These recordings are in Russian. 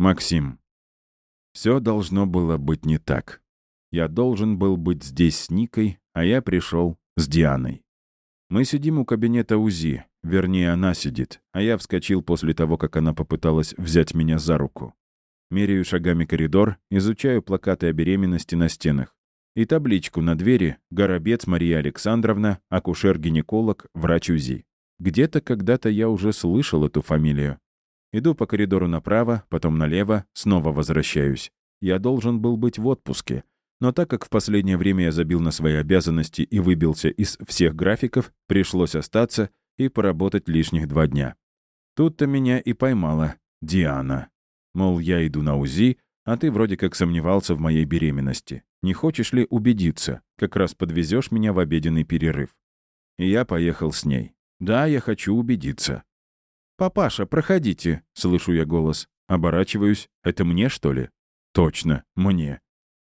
Максим. Все должно было быть не так. Я должен был быть здесь с Никой, а я пришел с Дианой. Мы сидим у кабинета УЗИ, вернее, она сидит, а я вскочил после того, как она попыталась взять меня за руку. Меряю шагами коридор, изучаю плакаты о беременности на стенах. И табличку на двери «Горобец Мария Александровна, акушер-гинеколог, врач УЗИ». Где-то когда-то я уже слышал эту фамилию. Иду по коридору направо, потом налево, снова возвращаюсь. Я должен был быть в отпуске. Но так как в последнее время я забил на свои обязанности и выбился из всех графиков, пришлось остаться и поработать лишних два дня. Тут-то меня и поймала Диана. Мол, я иду на УЗИ, а ты вроде как сомневался в моей беременности. Не хочешь ли убедиться? Как раз подвезешь меня в обеденный перерыв. И я поехал с ней. Да, я хочу убедиться. «Папаша, проходите», — слышу я голос. Оборачиваюсь. «Это мне, что ли?» «Точно, мне».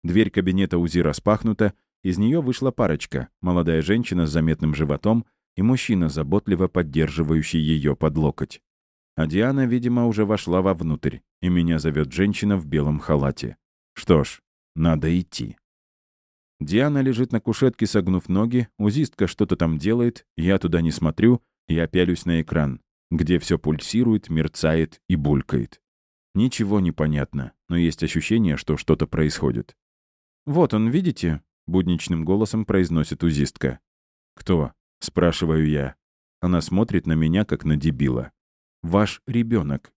Дверь кабинета УЗИ распахнута, из нее вышла парочка, молодая женщина с заметным животом и мужчина, заботливо поддерживающий ее под локоть. А Диана, видимо, уже вошла вовнутрь, и меня зовет женщина в белом халате. Что ж, надо идти. Диана лежит на кушетке, согнув ноги, узистка что-то там делает, я туда не смотрю, я пялюсь на экран где все пульсирует, мерцает и булькает. Ничего не понятно, но есть ощущение, что что-то происходит. «Вот он, видите?» — будничным голосом произносит узистка. «Кто?» — спрашиваю я. Она смотрит на меня, как на дебила. «Ваш ребенок.